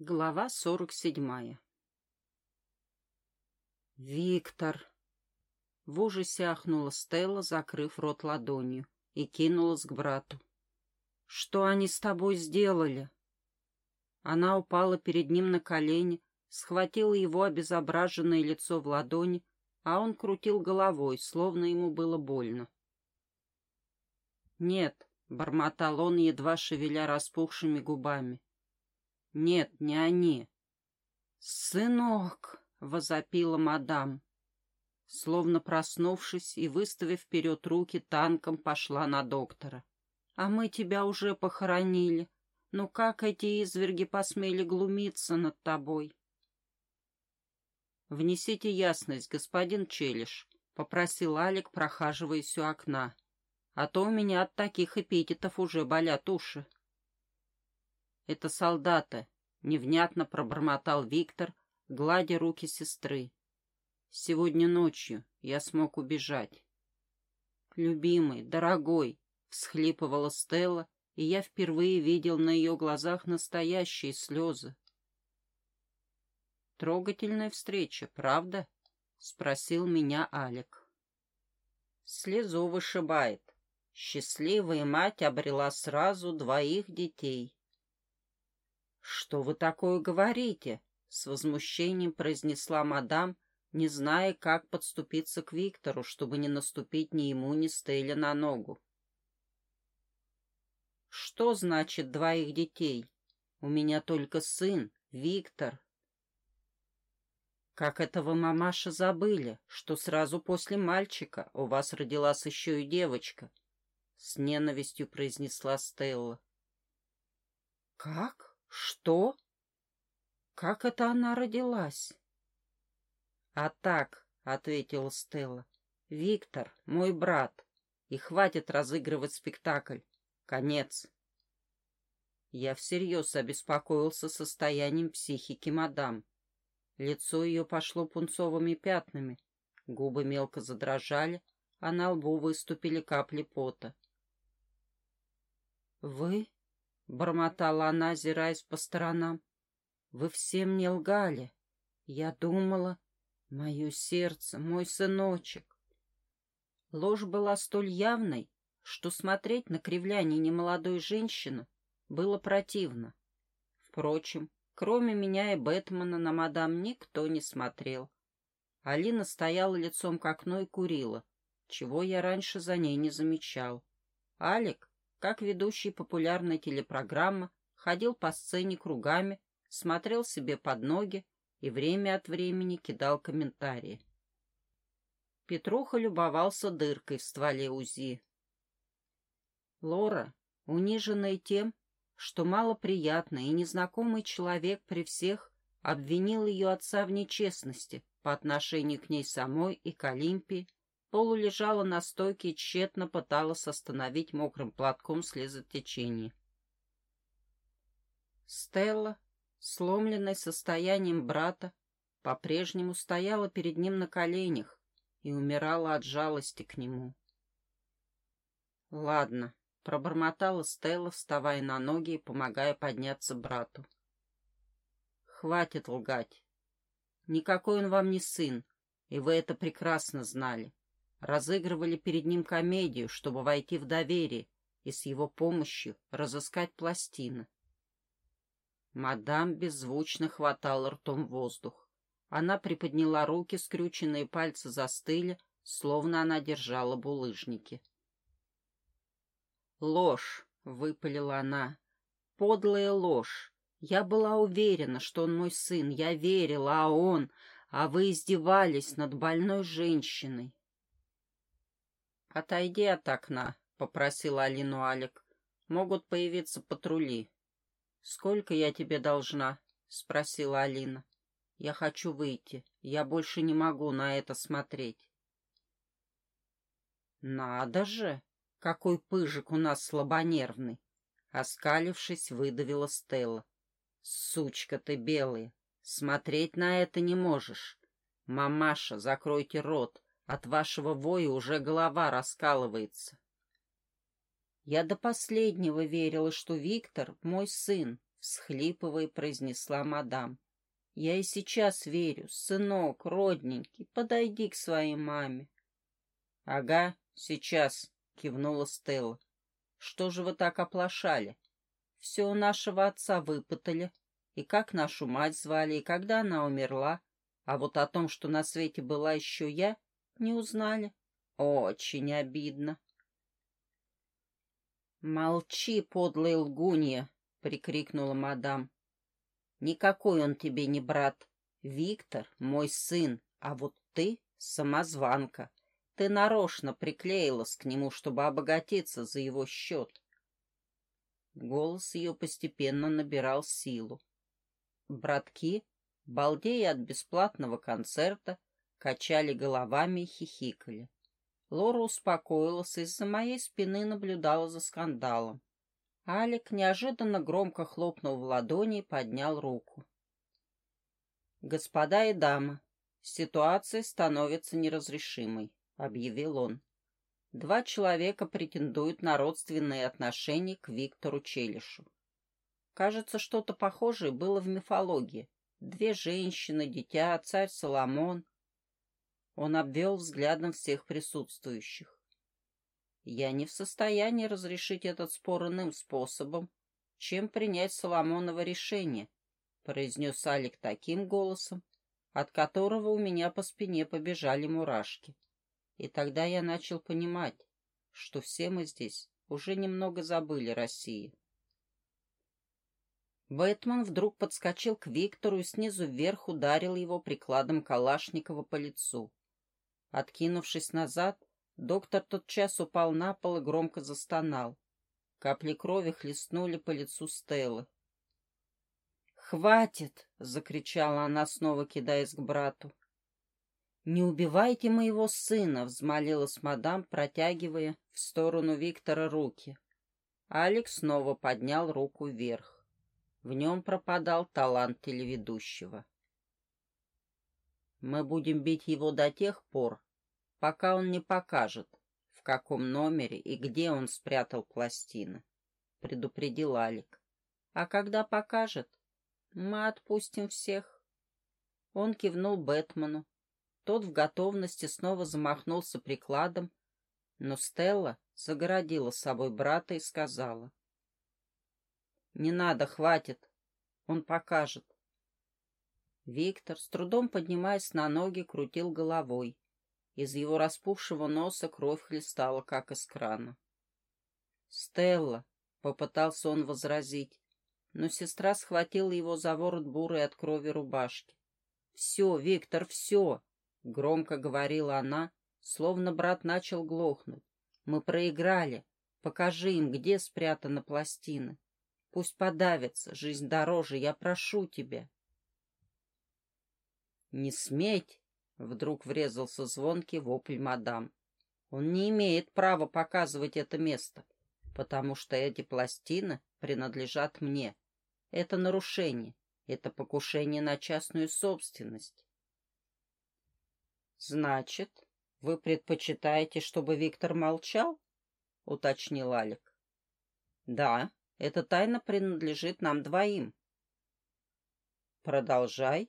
Глава сорок седьмая «Виктор!» В ужасе ахнула Стелла, закрыв рот ладонью, и кинулась к брату. «Что они с тобой сделали?» Она упала перед ним на колени, схватила его обезображенное лицо в ладони, а он крутил головой, словно ему было больно. «Нет», — бормотал он, едва шевеля распухшими губами, нет, не они. «Сынок!» — возопила мадам. Словно проснувшись и выставив вперед руки, танком пошла на доктора. «А мы тебя уже похоронили. Ну как эти изверги посмели глумиться над тобой?» «Внесите ясность, господин Челиш», — попросил Алик, прохаживаясь у окна. «А то у меня от таких эпитетов уже болят уши». «Это солдаты», — невнятно пробормотал Виктор, гладя руки сестры. «Сегодня ночью я смог убежать». «Любимый, дорогой», — всхлипывала Стелла, и я впервые видел на ее глазах настоящие слезы. «Трогательная встреча, правда?» — спросил меня Алик. Слезу вышибает. Счастливая мать обрела сразу двоих детей. «Что вы такое говорите?» — с возмущением произнесла мадам, не зная, как подступиться к Виктору, чтобы не наступить ни ему, ни Стелле на ногу. «Что значит двоих детей? У меня только сын, Виктор». «Как это вы, мамаша, забыли, что сразу после мальчика у вас родилась еще и девочка?» — с ненавистью произнесла Стелла. «Как?» «Что? Как это она родилась?» «А так», — ответила Стелла, — «Виктор, мой брат, и хватит разыгрывать спектакль. Конец». Я всерьез обеспокоился состоянием психики мадам. Лицо ее пошло пунцовыми пятнами, губы мелко задрожали, а на лбу выступили капли пота. «Вы — бормотала она, озираясь по сторонам. «Вы все мне лгали. Я думала, мое сердце, мой сыночек». Ложь была столь явной, что смотреть на кривляние немолодой женщины было противно. Впрочем, кроме меня и Бэтмена на мадам никто не смотрел. Алина стояла лицом к окну и курила, чего я раньше за ней не замечал. Алик, как ведущий популярной телепрограммы, ходил по сцене кругами, смотрел себе под ноги и время от времени кидал комментарии. Петруха любовался дыркой в стволе УЗИ. Лора, униженная тем, что малоприятный и незнакомый человек при всех обвинил ее отца в нечестности по отношению к ней самой и к Олимпии, полулежала на стойке и тщетно пыталась остановить мокрым платком слезотечение. Стелла, сломленная состоянием брата, по-прежнему стояла перед ним на коленях и умирала от жалости к нему. «Ладно», — пробормотала Стелла, вставая на ноги и помогая подняться брату. «Хватит лгать. Никакой он вам не сын, и вы это прекрасно знали разыгрывали перед ним комедию, чтобы войти в доверие и с его помощью разыскать пластины. Мадам беззвучно хватала ртом воздух. Она приподняла руки, скрюченные пальцы застыли, словно она держала булыжники. «Ложь!» — выпалила она. «Подлая ложь! Я была уверена, что он мой сын, я верила, а он... А вы издевались над больной женщиной. «Отойди от окна», — попросил Алину Алик. «Могут появиться патрули». «Сколько я тебе должна?» — спросила Алина. «Я хочу выйти. Я больше не могу на это смотреть». «Надо же! Какой пыжик у нас слабонервный!» Оскалившись, выдавила Стелла. «Сучка ты белая! Смотреть на это не можешь! Мамаша, закройте рот! От вашего воя уже голова раскалывается. Я до последнего верила, что Виктор — мой сын, — всхлипывая, произнесла мадам. Я и сейчас верю, сынок, родненький, подойди к своей маме. — Ага, сейчас, — кивнула Стелла. — Что же вы так оплошали? Все у нашего отца выпытали, и как нашу мать звали, и когда она умерла, а вот о том, что на свете была еще я, не узнали. Очень обидно. «Молчи, подлая лгунья!» — прикрикнула мадам. Никакой он тебе не брат. Виктор — мой сын, а вот ты — самозванка. Ты нарочно приклеилась к нему, чтобы обогатиться за его счет. Голос ее постепенно набирал силу. Братки, балдея от бесплатного концерта, качали головами и хихикали. Лора успокоилась и из-за моей спины наблюдала за скандалом. Алик неожиданно громко хлопнул в ладони и поднял руку. «Господа и дамы, ситуация становится неразрешимой», — объявил он. «Два человека претендуют на родственные отношения к Виктору Челишу. Кажется, что-то похожее было в мифологии. Две женщины, дитя, царь Соломон. Он обвел взглядом всех присутствующих. Я не в состоянии разрешить этот спор иным способом, чем принять Соломоново решение, произнес Алик таким голосом, от которого у меня по спине побежали мурашки. И тогда я начал понимать, что все мы здесь уже немного забыли России. Бэтмен вдруг подскочил к Виктору и снизу вверх ударил его прикладом Калашникова по лицу. Откинувшись назад, Доктор тотчас упал на пол и громко застонал. Капли крови хлестнули по лицу Стеллы. «Хватит!» — закричала она, снова кидаясь к брату. «Не убивайте моего сына!» — взмолилась мадам, протягивая в сторону Виктора руки. Алекс снова поднял руку вверх. В нем пропадал талант телеведущего. «Мы будем бить его до тех пор, пока он не покажет, в каком номере и где он спрятал пластины, — предупредил Алик. А когда покажет, мы отпустим всех. Он кивнул Бэтмену. Тот в готовности снова замахнулся прикладом, но Стелла загородила с собой брата и сказала. «Не надо, хватит. Он покажет». Виктор, с трудом поднимаясь на ноги, крутил головой. Из его распухшего носа кровь хлестала, как из крана. «Стелла!» — попытался он возразить, но сестра схватила его за ворот бурой от крови рубашки. «Все, Виктор, все!» — громко говорила она, словно брат начал глохнуть. «Мы проиграли. Покажи им, где спрятаны пластины. Пусть подавятся, жизнь дороже, я прошу тебя». «Не сметь!» Вдруг врезался звонкий вопль мадам. Он не имеет права показывать это место, потому что эти пластины принадлежат мне. Это нарушение, это покушение на частную собственность. Значит, вы предпочитаете, чтобы Виктор молчал? Уточнил Алик. Да, эта тайна принадлежит нам двоим. Продолжай,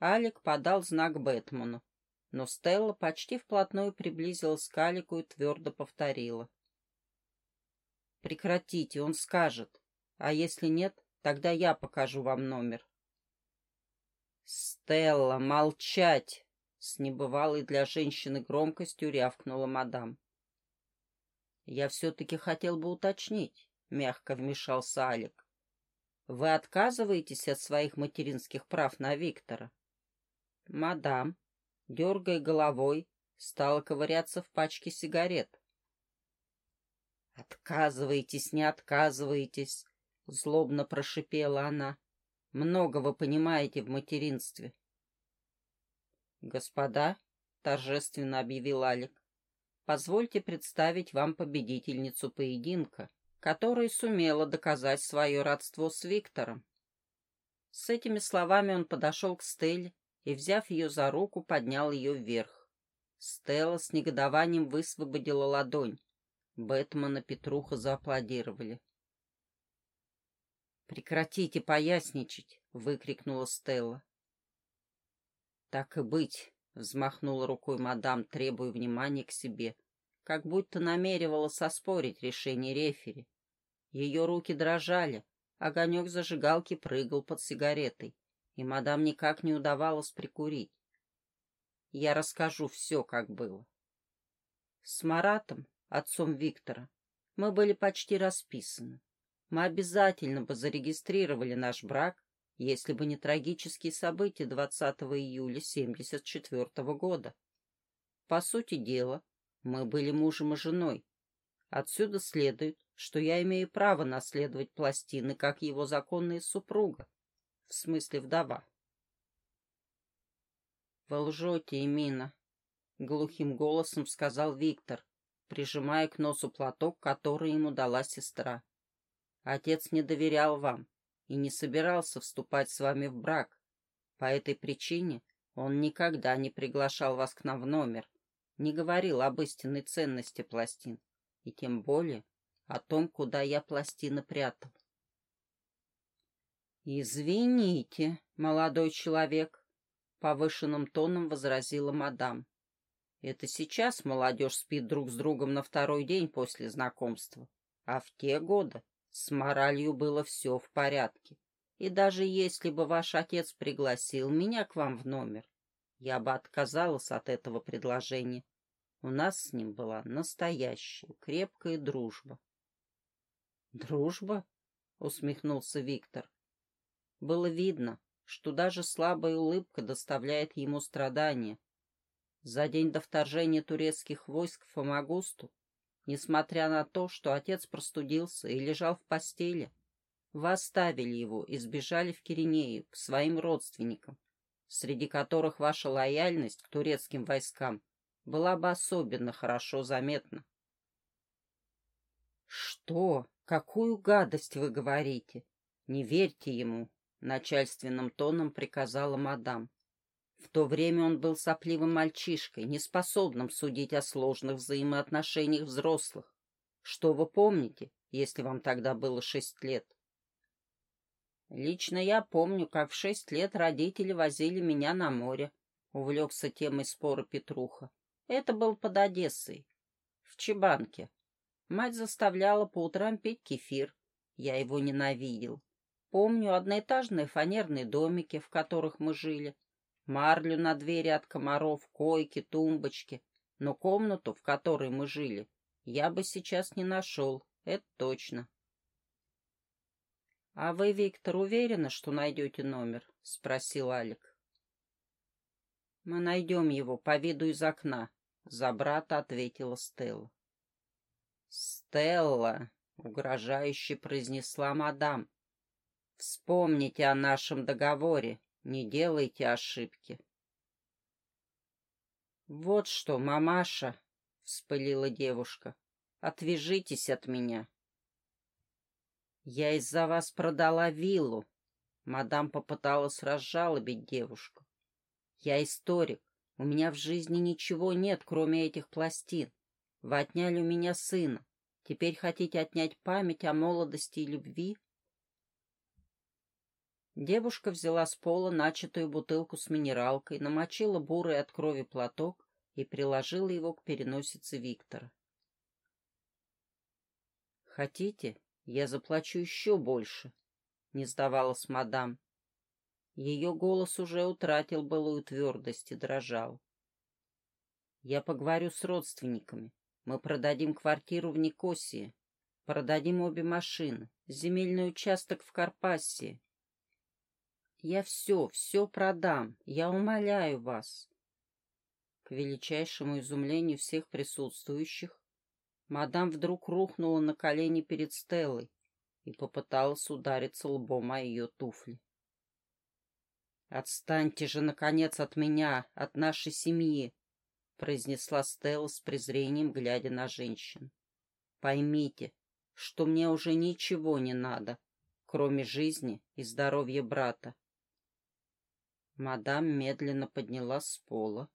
Алик подал знак Бэтмену, но Стелла почти вплотную приблизилась к Алику и твердо повторила. «Прекратите, он скажет. А если нет, тогда я покажу вам номер». «Стелла, молчать!» — с небывалой для женщины громкостью рявкнула мадам. «Я все-таки хотел бы уточнить», — мягко вмешался Алик. «Вы отказываетесь от своих материнских прав на Виктора?» Мадам, дергая головой, стала ковыряться в пачке сигарет. «Отказывайтесь, не отказывайтесь!» — злобно прошипела она. «Много вы понимаете в материнстве». «Господа», — торжественно объявил Алик, — «позвольте представить вам победительницу поединка, которая сумела доказать свое родство с Виктором». С этими словами он подошел к Стелле и, взяв ее за руку, поднял ее вверх. Стелла с негодованием высвободила ладонь. Бэтмен и Петруха зааплодировали. Прекратите поясничать, выкрикнула Стелла. Так и быть, взмахнула рукой мадам, требуя внимания к себе, как будто намеревала соспорить решение рефери. Ее руки дрожали, огонек зажигалки прыгал под сигаретой, и мадам никак не удавалось прикурить. Я расскажу все, как было. С Маратом, отцом Виктора, мы были почти расписаны. Мы обязательно бы зарегистрировали наш брак, если бы не трагические события 20 июля 74 года. По сути дела, мы были мужем и женой. Отсюда следует, что я имею право наследовать пластины, как его законная супруга, в смысле вдова. «Вы лжете, Эмина», — глухим голосом сказал Виктор, прижимая к носу платок, который ему дала сестра. «Отец не доверял вам и не собирался вступать с вами в брак. По этой причине он никогда не приглашал вас к нам в номер, не говорил об истинной ценности пластин, и тем более о том, куда я пластины прятал. «Извините, молодой человек», — повышенным тоном возразила мадам. Это сейчас молодежь спит друг с другом на второй день после знакомства. А в те годы с моралью было все в порядке. И даже если бы ваш отец пригласил меня к вам в номер, я бы отказалась от этого предложения. У нас с ним была настоящая крепкая дружба. «Дружба?» — усмехнулся Виктор. Было видно, что даже слабая улыбка доставляет ему страдания, за день до вторжения турецких войск в Фомагусту, несмотря на то, что отец простудился и лежал в постели, вы оставили его и сбежали в Киринею к своим родственникам, среди которых ваша лояльность к турецким войскам была бы особенно хорошо заметна. «Что? Какую гадость вы говорите? Не верьте ему!» — начальственным тоном приказала мадам. В то время он был сопливым мальчишкой, неспособным судить о сложных взаимоотношениях взрослых. Что вы помните, если вам тогда было шесть лет? Лично я помню, как в шесть лет родители возили меня на море, увлекся темой спора Петруха. Это был под Одессой, в Чебанке. Мать заставляла по утрам пить кефир. Я его ненавидел. Помню одноэтажные фанерные домики, в которых мы жили, марлю на двери от комаров, койки, тумбочки. Но комнату, в которой мы жили, я бы сейчас не нашел, это точно. — А вы, Виктор, уверены, что найдете номер? — спросил Алик. — Мы найдем его по виду из окна, — за брата ответила Стелла. — Стелла, — угрожающе произнесла мадам, — вспомните о нашем договоре. Не делайте ошибки. Вот что, мамаша, — вспылила девушка, — отвяжитесь от меня. Я из-за вас продала виллу. Мадам попыталась разжалобить девушку. Я историк. У меня в жизни ничего нет, кроме этих пластин. Вы отняли у меня сына. Теперь хотите отнять память о молодости и любви? Девушка взяла с пола начатую бутылку с минералкой, намочила бурый от крови платок и приложила его к переносице Виктора. «Хотите, я заплачу еще больше?» — не сдавалась мадам. Ее голос уже утратил былую твердость и дрожал. «Я поговорю с родственниками. Мы продадим квартиру в Никосии, продадим обе машины, земельный участок в Карпассии, я все, все продам. Я умоляю вас. К величайшему изумлению всех присутствующих, мадам вдруг рухнула на колени перед Стеллой и попыталась удариться лбом о ее туфли. «Отстаньте же, наконец, от меня, от нашей семьи!» — произнесла Стелла с презрением, глядя на женщин. «Поймите, что мне уже ничего не надо, кроме жизни и здоровья брата. Мадам медленно поднялась с пола.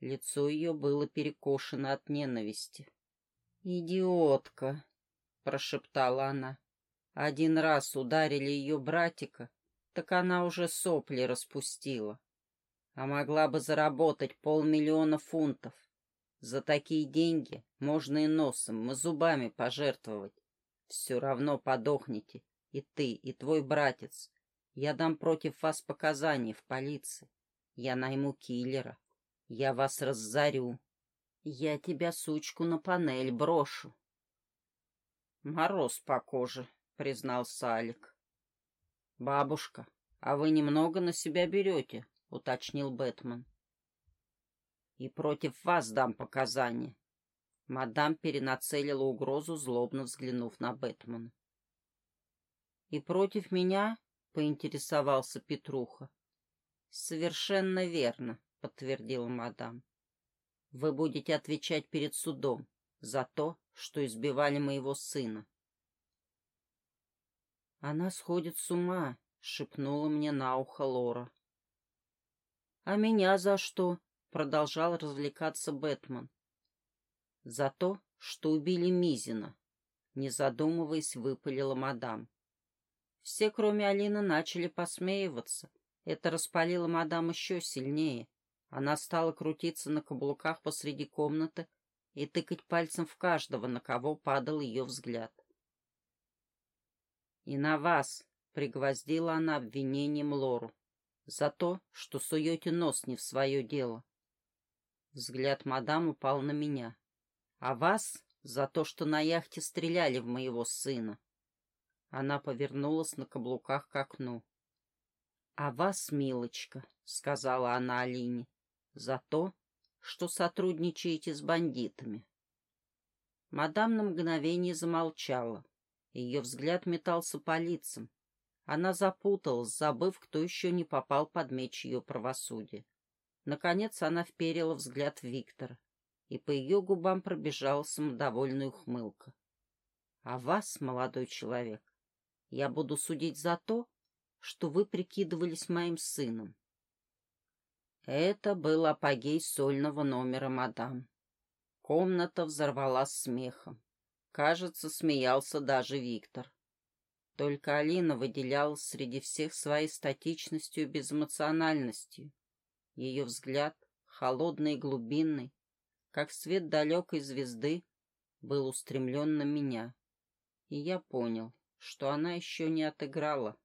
Лицо ее было перекошено от ненависти. «Идиотка!» — прошептала она. Один раз ударили ее братика, так она уже сопли распустила. А могла бы заработать полмиллиона фунтов. За такие деньги можно и носом, и зубами пожертвовать. Все равно подохнете, и ты, и твой братец. Я дам против вас показания в полиции. Я найму киллера. Я вас разорю. Я тебя, сучку, на панель брошу. Мороз по коже, признался Алик. Бабушка, а вы немного на себя берете, уточнил Бэтмен. И против вас дам показания. Мадам перенацелила угрозу, злобно взглянув на Бэтмена. «И против меня?» — поинтересовался Петруха. «Совершенно верно», — подтвердила мадам. «Вы будете отвечать перед судом за то, что избивали моего сына». «Она сходит с ума», — шепнула мне на ухо Лора. «А меня за что?» — продолжал развлекаться Бэтмен. «За то, что убили Мизина», — не задумываясь, выпалила мадам. Все, кроме Алины, начали посмеиваться. Это распалило мадам еще сильнее. Она стала крутиться на каблуках посреди комнаты и тыкать пальцем в каждого, на кого падал ее взгляд. «И на вас!» — пригвоздила она обвинением Лору. «За то, что суете нос не в свое дело». Взгляд мадам упал на меня. «А вас за то, что на яхте стреляли в моего сына». Она повернулась на каблуках к окну. — А вас, милочка, — сказала она Алине, — за то, что сотрудничаете с бандитами. Мадам на мгновение замолчала. Ее взгляд метался по лицам. Она запуталась, забыв, кто еще не попал под меч ее правосудия. Наконец она вперила взгляд в Виктора, и по ее губам пробежала самодовольная ухмылка. — А вас, молодой человек, я буду судить за то, что вы прикидывались моим сыном. Это был апогей сольного номера мадам. Комната взорвалась смехом. Кажется, смеялся даже Виктор. Только Алина выделялась среди всех своей статичностью и безэмоциональностью. Ее взгляд, холодный и глубинный, как свет далекой звезды, был устремлен на меня. И я понял, что она еще не отыграла